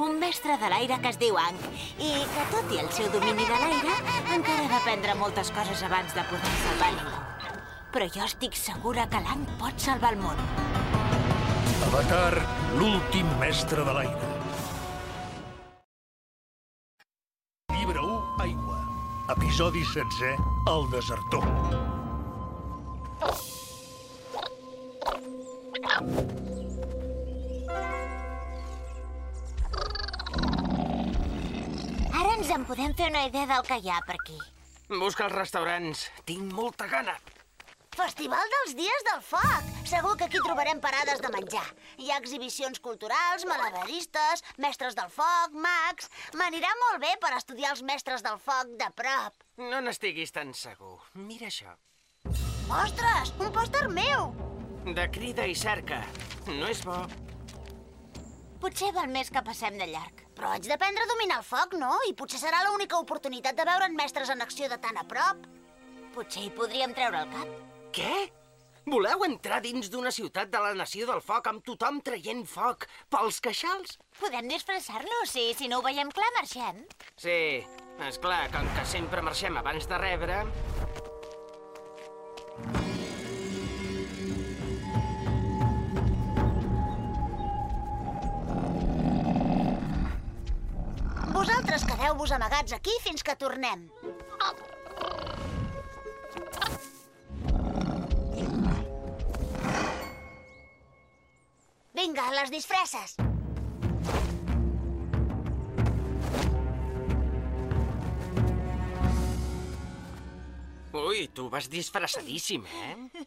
Un mestre de l'aire que es diu Ang i que, tot i el seu domini de l'aire, encara ha d'aprendre moltes coses abans de poder salvar ningú. Però jo estic segura que l'Ang pot salvar el món. Avatar, l'últim mestre de l'aire. Llibre 1, Aigua. Episodi 16, El desertor. Ara podem fer una idea del que hi ha per aquí. Busca els restaurants. Tinc molta gana. Festival dels Dies del Foc! Segur que aquí trobarem parades de menjar. Hi ha exhibicions culturals, malabaristes, mestres del foc, mags... M'anirà molt bé per estudiar els mestres del foc de prop. No n'estiguis tan segur. Mira això. Ostres, un pòster meu! De crida i cerca. No és bo. Potser val més que passem de llarg. Però haig d'aprendre a dominar el foc, no? I potser serà l'única oportunitat de veure'n mestres en acció de tan a prop. Potser hi podríem treure el cap. Què? Voleu entrar dins d'una ciutat de la Nació del Foc amb tothom traient foc pels queixals? Podem disfressar-nos i si no ho veiem clar, marxem. Sí, és clar, com que sempre marxem abans de rebre... Vosaltres quedeu-vos amagats aquí fins que tornem. Vinga, les disfresses. Ui, tu vas disfressadíssim, eh?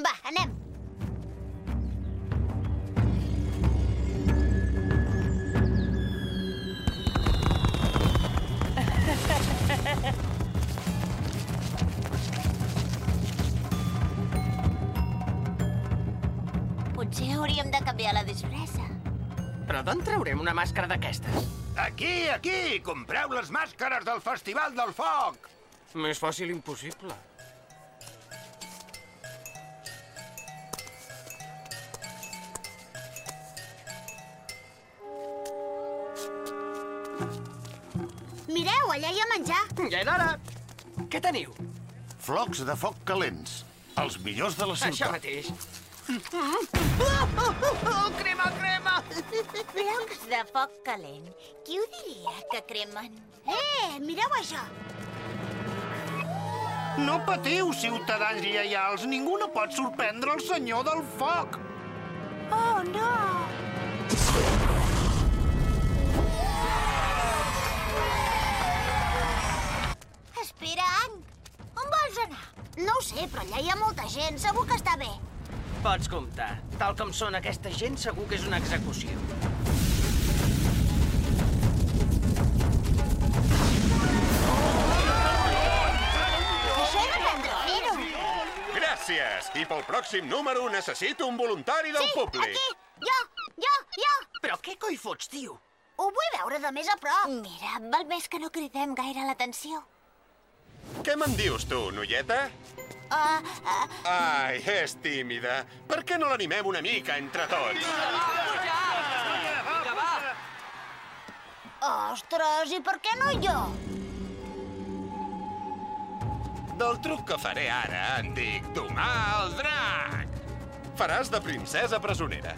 Va, anem. Potser hauríem de canviar la disfressa. Però d'on traurem una màscara d'aquestes? Aquí, aquí! Compreu les màscares del Festival del Foc! Més fàcil impossible. Mireu, allà hi ha menjar. Ja era hora. Què teniu? Flocs de foc calents. Els millors de la Això ciutat. mateix. Oh, crema, crema! Blocs de foc calent. Qui ho diria que cremen? Eh, mireu això. No patiu, ciutadans lleials. Ningú no pot sorprendre el senyor del foc. Oh, no! Espera, Ang. On vols anar? No ho sé, però allà hi ha molta gent. Segur que està bé. Pots comptar. Tal com són aquesta gent, segur que és una execució. Gràcies! I pel pròxim número necessito un voluntari del Sí, públic. aquí. Jo, jo, jo. Però què coi fots, tio? Ho vull veure de més a prop. Mira, val més que no cridem gaire l'atenció. Què me'n dius, tu, noieta? Uh, uh, Ai, és tímida. Per què no l'animem una mica entre tots? Ostres, i per què no jo? Del truc que faré ara en dic domar el drac. Faràs de princesa presonera.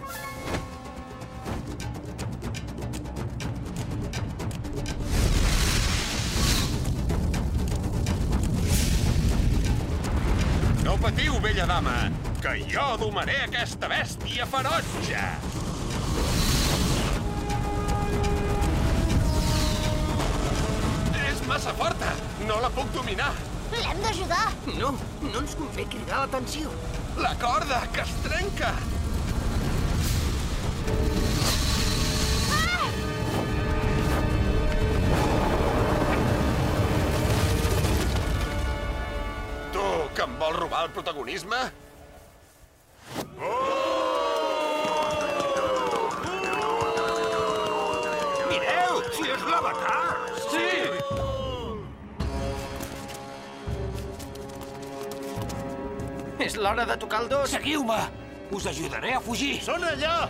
Patiu, vella dama, que jo domaré aquesta bèstia ferotge. És massa forta, no la puc dominar. L'hem d'ajudar. No, no ens convé cridar l'atenció. La corda, que es trenca! El protagonisme? Mireu, si és l'avatar! Sí! És l'hora de tocar el dos. Seguiu-me! Us ajudaré a fugir! Són allà!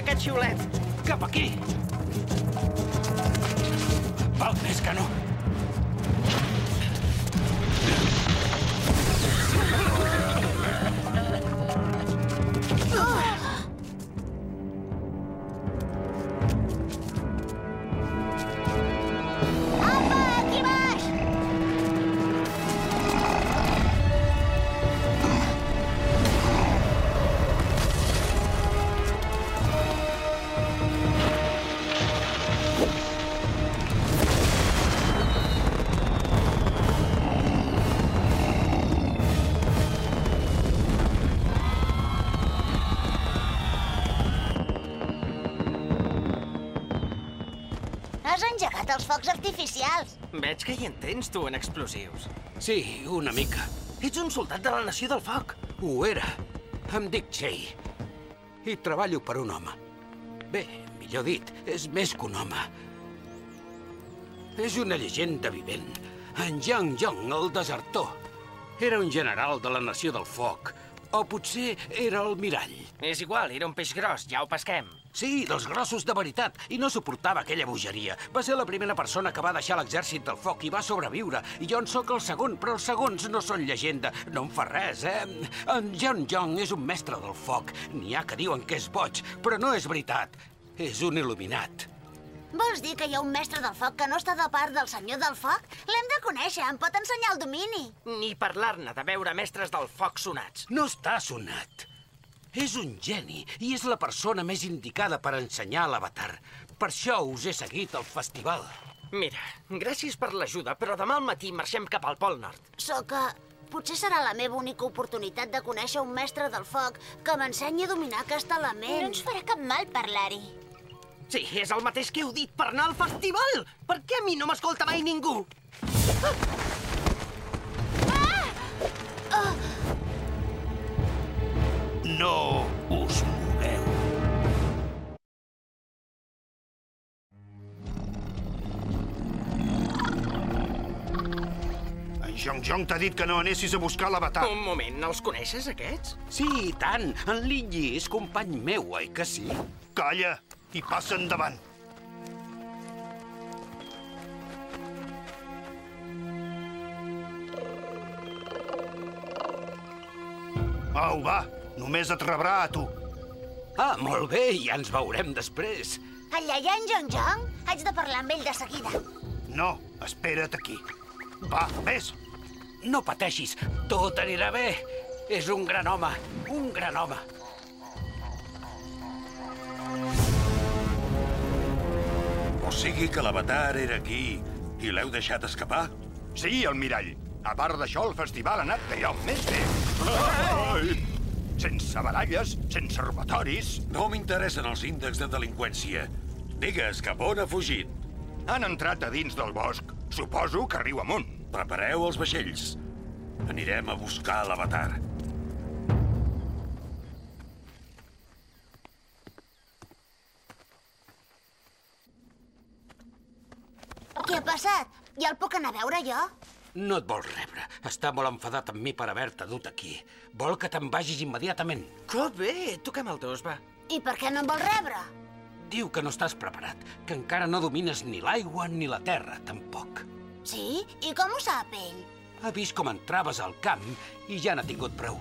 Aquest xiulet. Cap aquí! Val més que no. Apa, Has engegat els focs artificials. Veig que hi entens, tu, en explosius. Sí, una mica. Ets un soldat de la Nació del Foc. Ho era. Em dic Chey. I treballo per un home. Bé, millor dit, és més que un home. És una llegenda vivent. En Yang Jong, el desertor. Era un general de la Nació del Foc. O potser era el mirall. És igual, era un peix gros, ja ho pesquem. Sí, dels grossos de veritat, i no suportava aquella bogeria. Va ser la primera persona que va deixar l'exèrcit del foc i va sobreviure. I jo en sóc el segon, però els segons no són llegenda. No em fa res, eh? En John Young és un mestre del foc. N'hi ha que diuen que és boig, però no és veritat. És un il·luminat. Vols dir que hi ha un mestre del foc que no està de part del senyor del foc? L'hem de conèixer, em pot ensenyar el domini. Ni parlar-ne de veure mestres del foc sonats. No està sonat. És un geni i és la persona més indicada per ensenyar l'avatar. Per això us he seguit al festival. Mira, gràcies per l'ajuda, però demà al matí marxem cap al Pol Nord. Sóc que... Potser serà la meva única oportunitat de conèixer un mestre del foc que m'ensenyi a dominar aquest No element. ens farà cap mal parlar-hi. Sí, és el mateix que heu dit per anar al festival. Per què a mi no m'escolta mai ningú? No us moveu. En Jong Jong t'ha dit que no anessis a buscar l'avatar. Un moment, els coneixes, aquests? Sí, i tant. En Lingyi és company meu, oi que sí? Calla i passa endavant. Au, va, només et rebrà a tu. Ah, molt bé, ja ens veurem després. Ha en Jong Jong? Haig de parlar amb ell de seguida. No, espera't aquí. Va, vés. No pateixis, tot anirà bé. És un gran home, un gran home. O sigui que l'avatar era aquí i l'heu deixat escapar? Sí, el mirall. A part d'això, el festival ha anat d'allò més bé. Ai! Sense baralles, sense robatoris. No m'interessen els índexs de delinqüència. Digues cap on ha fugit. Han entrat a dins del bosc. Suposo que riu amunt. Prepareu els vaixells. Anirem a buscar l'avatar. Què ha passat? Ja el puc anar a veure jo? No et vol rebre. Està molt enfadat amb mi per haver-te dut aquí. Vol que te'n vagis immediatament. Que bé, toquem el dos, va. I per què no em vol rebre? Diu que no estàs preparat, que encara no domines ni l'aigua ni la terra, tampoc. Sí? I com ho sap ell? Ha vist com entraves al camp i ja n'ha tingut prou.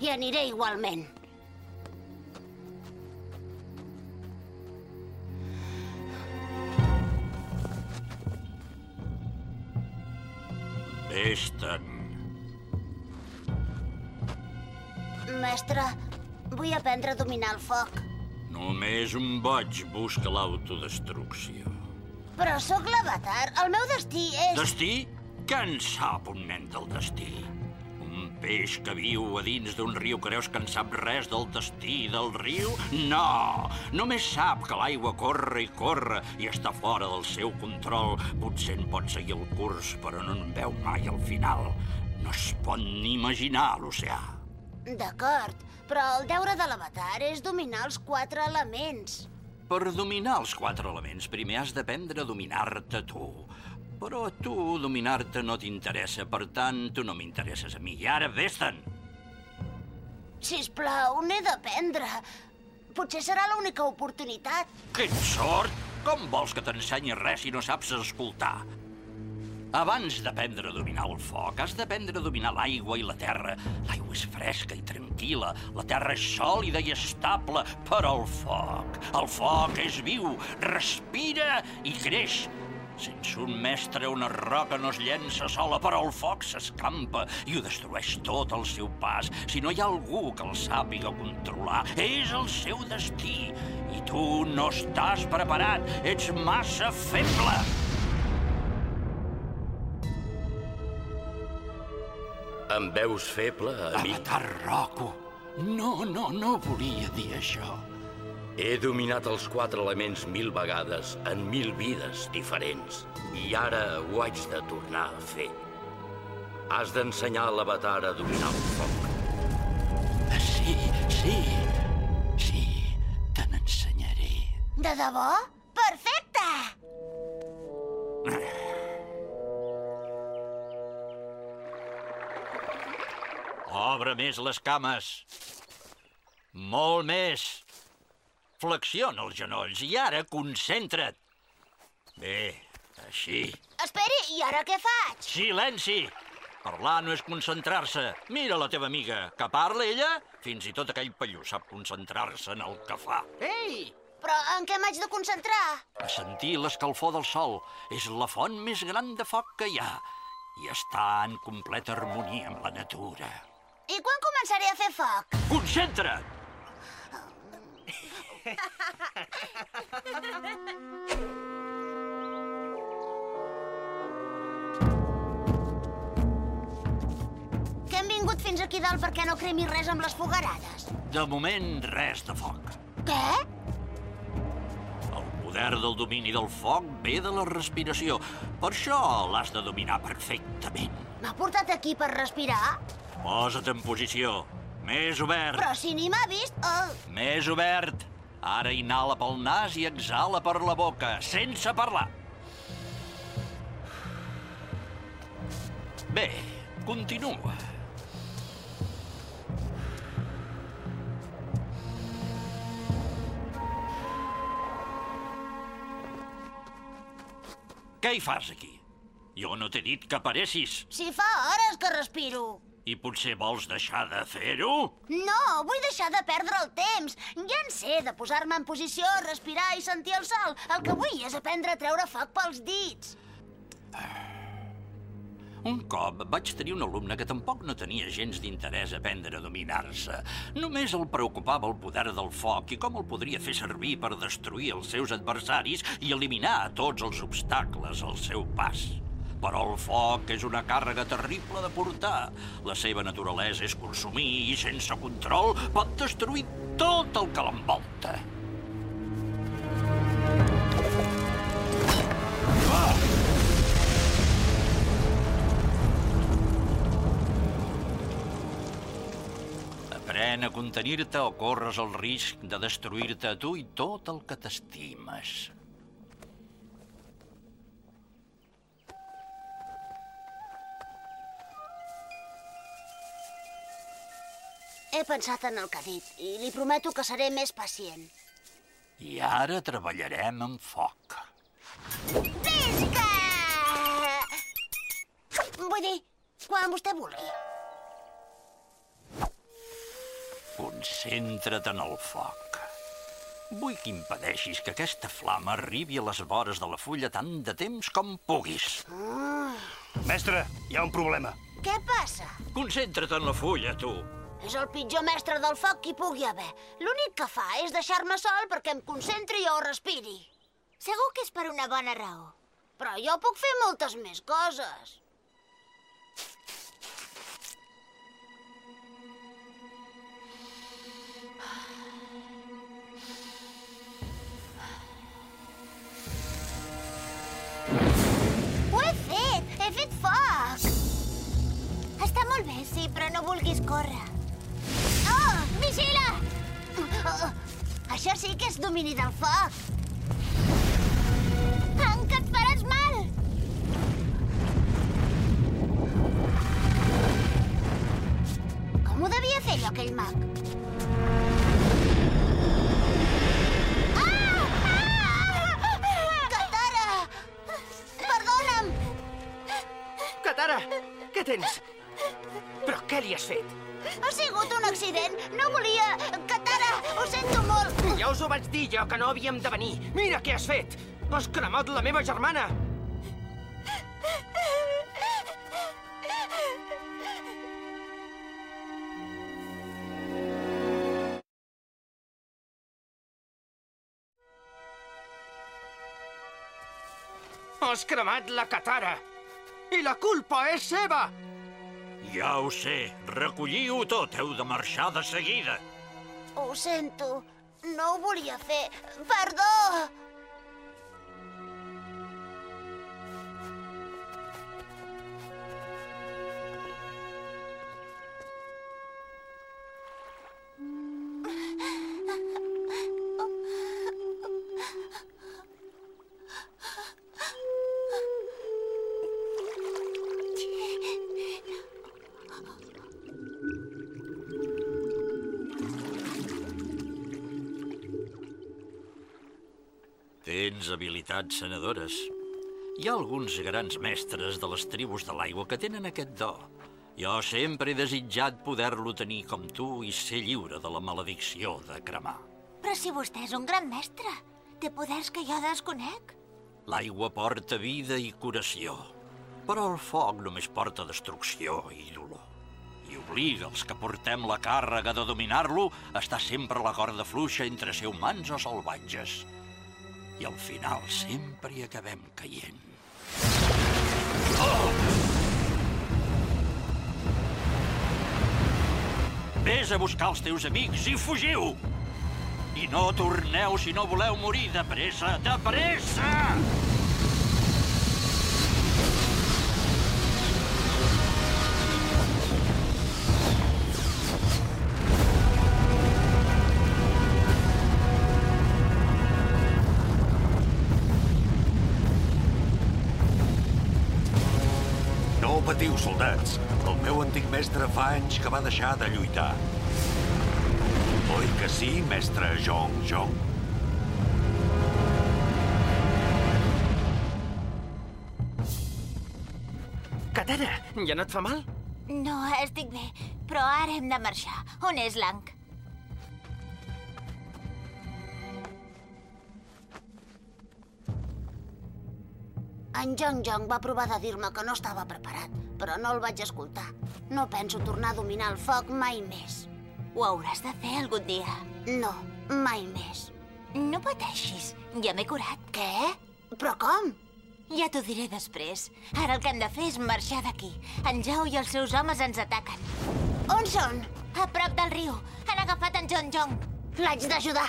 Hi aniré igualment. Vés-te'n. Mestre, vull aprendre a dominar el foc. Només un boig busca l'autodestrucció. Però sóc l'avatar. El meu destí és... Destí? Què en sap un nen del destí? Peix que viu a dins d'un riu creus que en sap res del destí del riu? No! Només sap que l'aigua corre i corre i està fora del seu control. Potser en pot seguir el curs, però no en veu mai al final. No es pot ni imaginar l'oceà. D'acord, però el deure de l'avatar és dominar els quatre elements. Per dominar els quatre elements, primer has d'aprendre a dominar-te tu. Però a tu dominar-te no t'interessa, per tant, tu no m'interesses a mi. I ara, vés-te'n! Sisplau, n'he d'aprendre. Potser serà l'única oportunitat. Quin sort! Com vols que t'ensenyi res si no saps escoltar? Abans d'aprendre a dominar el foc, has d'aprendre a dominar l'aigua i la terra. L'aigua és fresca i tranquil·la, la terra és sòlida i estable, però el foc, el foc és viu, respira i creix. Sense un mestre una roca no es llença sola, però el foc s'escampa i ho destrueix tot al seu pas. Si no hi ha algú que el sàpiga controlar, és el seu destí. I tu no estàs preparat, ets massa feble. Em veus feble, amic? Avatar Rocco. No, no, no volia dir això. He dominat els quatre elements mil vegades, en mil vides diferents. I ara ho haig de tornar a fer. Has d'ensenyar a l'avatar a dominar el foc. Sí, sí, sí, te n'ensenyaré. De debò? Perfecte! Obre més les cames. Molt més. Flexiona els genolls i ara concentra't. Bé, així. Esperi, i ara què faig? Silenci! Parlar no és concentrar-se. Mira la teva amiga, que parla ella, fins i tot aquell pallú sap concentrar-se en el que fa. Ei! Però en què m'haig de concentrar? A sentir l'escalfor del sol. És la font més gran de foc que hi ha. I està en completa harmonia amb la natura. I quan començaré a fer foc? Concentra't! Que hem vingut fins aquí dalt perquè no cremi res amb les fogarades. De moment, res de foc. Què? El poder del domini del foc ve de la respiració. Per això l'has de dominar perfectament. M'ha portat aquí per respirar? Posa't en posició. Més obert. Però si ni m'ha vist... Oh. Més obert. Ara inhala pel nas i exhala per la boca, sense parlar. Bé, continua. Què hi fas aquí? Jo no t'he dit que aparessis. Si fa hores que respiro. I potser vols deixar de fer-ho? No, vull deixar de perdre el temps. Ja en sé de posar-me en posició, respirar i sentir el sol. El que vull és aprendre a treure foc pels dits. Un cop vaig tenir un alumne que tampoc no tenia gens d'interès a aprendre a dominar-se. Només el preocupava el poder del foc i com el podria fer servir per destruir els seus adversaris i eliminar tots els obstacles al seu pas. Però el foc és una càrrega terrible de portar. La seva naturalesa és consumir i, sense control, pot destruir tot el que l'envolta. Aprèn a contenir-te o corres el risc de destruir-te a tu i tot el que t'estimes. He pensat en el que ha dit i li prometo que seré més pacient. I ara treballarem amb foc. Visca! Vull dir, quan vostè vulgui. Concentra't en el foc. Vull que impedeixis que aquesta flama arribi a les vores de la fulla tant de temps com puguis. Mestre, hi ha un problema. Què passa? Concentra't en la fulla, tu. És el pitjor mestre del foc que hi pugui haver. L'únic que fa és deixar-me sol perquè em concentri o respiri. Segur que és per una bona raó. Però jo puc fer moltes més coses. Ho he fet! He fet foc! Està molt bé, sí, però no vulguis córrer. Oh! Vigila! Oh, això sí que és domini del foc. En que et mal! Com ho devia fer allò aquell mag? Perdona'm! Katara, què tens? Però què li has fet? Ha sigut un accident. No volia... Katara, ho sento molt. Ja us ho vaig dir jo, que no havíem de venir. Mira què has fet! Has cremat la meva germana! Has cremat la Katara! I la culpa és seva! Ja ho sé. Recolliu-ho tot. Heu de marxar de seguida. Ho sento. No ho volia fer. Perdó! Tens habilitats sanadores. Hi ha alguns grans mestres de les tribus de l'aigua que tenen aquest do. Jo sempre he desitjat poder-lo tenir com tu i ser lliure de la maledicció de cremar. Però si vostè és un gran mestre, té poders que jo desconec. L'aigua porta vida i curació, però el foc només porta destrucció i dolor. I obliga els que portem la càrrega de dominar-lo a estar sempre a la corda fluixa entre ser humans o salvatges. I al final sempre hi acabem caient. Oh! Ves a buscar els teus amics i fugiu! I no torneu si no voleu morir de pressa, de pressa! Patiu, soldats. El meu antic mestre fa anys que va deixar de lluitar. Oi que sí, mestre Jong Jong? Katara, ja no et fa mal? No, estic bé, però ara hem de marxar. On és l'Anc? En Jong Jong va provar de dir-me que no estava preparat, però no el vaig escoltar. No penso tornar a dominar el foc mai més. Ho hauràs de fer algun dia. No, mai més. No pateixis, ja m'he curat. Què? Però com? Ja t'ho diré després. Ara el que hem de fer és marxar d'aquí. En Jau i els seus homes ens ataquen. On són? A prop del riu. Han agafat en John Jong. L'haig d'ajudar.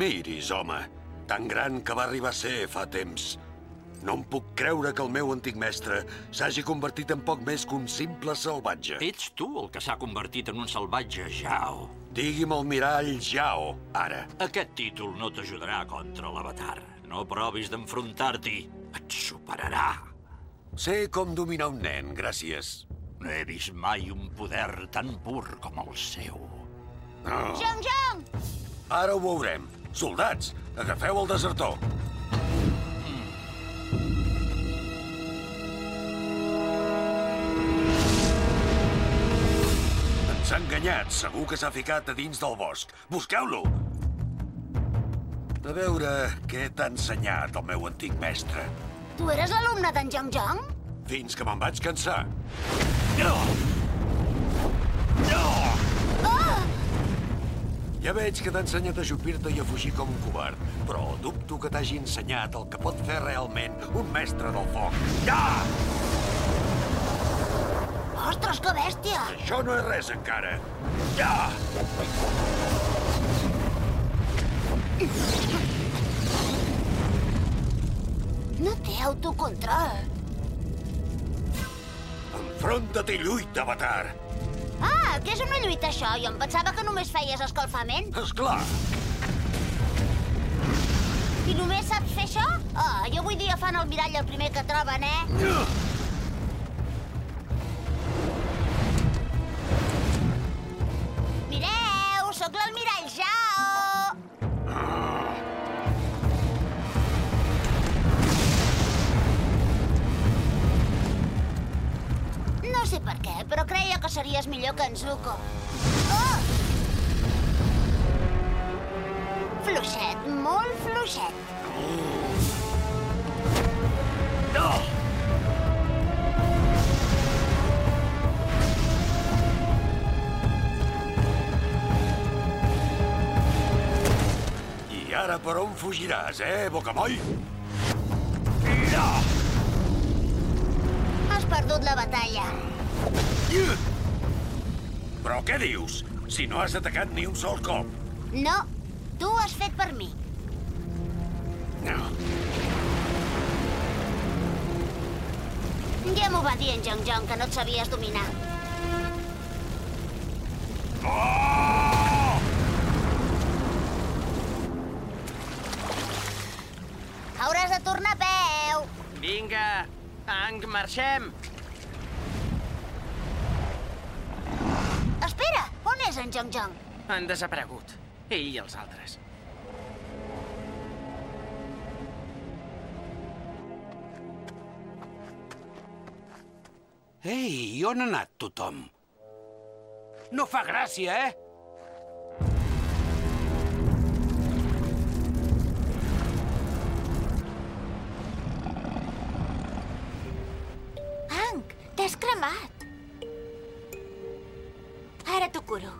Miris, home. Tan gran que va arribar a ser fa temps. No em puc creure que el meu antic mestre s'hagi convertit en poc més que un simple salvatge. Ets tu el que s'ha convertit en un salvatge, Jao. Digui'm el mirall Jao, ara. Aquest títol no t'ajudarà contra l'avatar. No provis d'enfrontar-t'hi. Et superarà. Sé com dominar un nen, gràcies. No he vist mai un poder tan pur com el seu. No. Jong Jong! Ara ho veurem. Soldats, agafeu el desertor. Ens ha enganyat. Segur que s'ha ficat a dins del bosc. Busqueu-lo! A veure què t'ha ensenyat el meu antic mestre. Tu eres l'alumne d'en Jong Jong? Fins que me'n vaig cansar. No! No! Ja veig que t'ha ensenyat a jupir-te i a fugir com un covard, però dubto que t'hagi ensenyat el que pot fer realment un mestre del foc. Ja! Ostres, que bèstia! Això no és res encara. Ja! No té autocontrol. Enfronta't i lluita, Avatar. Ah, què és una lluita, això? Jo em pensava que només feies escalfament. És clar. I només saps fer això? Ah, jo avui dia fan el mirall el primer que troben, eh? Mireu, Zuko. Oh! Fluixet, molt fluixet. I ara per on fugiràs, eh, Bocamoll? Has perdut la batalla. Però què dius? Si no has atacat ni un sol cop. No, tu ho has fet per mi. No. Ja m'ho va dir en Jong Jong, que no et sabies dominar. Hauràs de tornar a peu. Vinga, Ang, marxem. Espera, on és en Jong Jong? Han desaparegut. Ell i els altres. Ei, on ha anat tothom? No fa gràcia, eh? Hank, t'has cremat. Ara t'ho curo.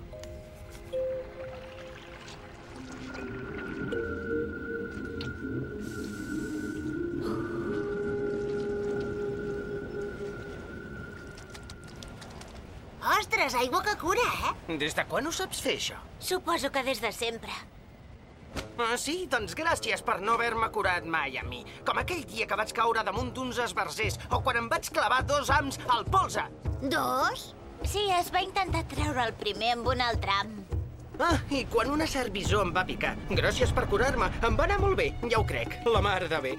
Ostres, aigua que cura, eh? Des de quan ho saps fer, això? Suposo que des de sempre. Ah, sí? Doncs gràcies per no haver-me curat mai a mi. Com aquell dia que vaig caure damunt d'uns esbarzers o quan em vaig clavar dos ams al polze. Dos? Sí, es va intentar treure el primer amb un altre am. Ah, i quan una servisó em va picar. Gràcies per curar-me. Em va anar molt bé, ja ho crec. La mar de bé.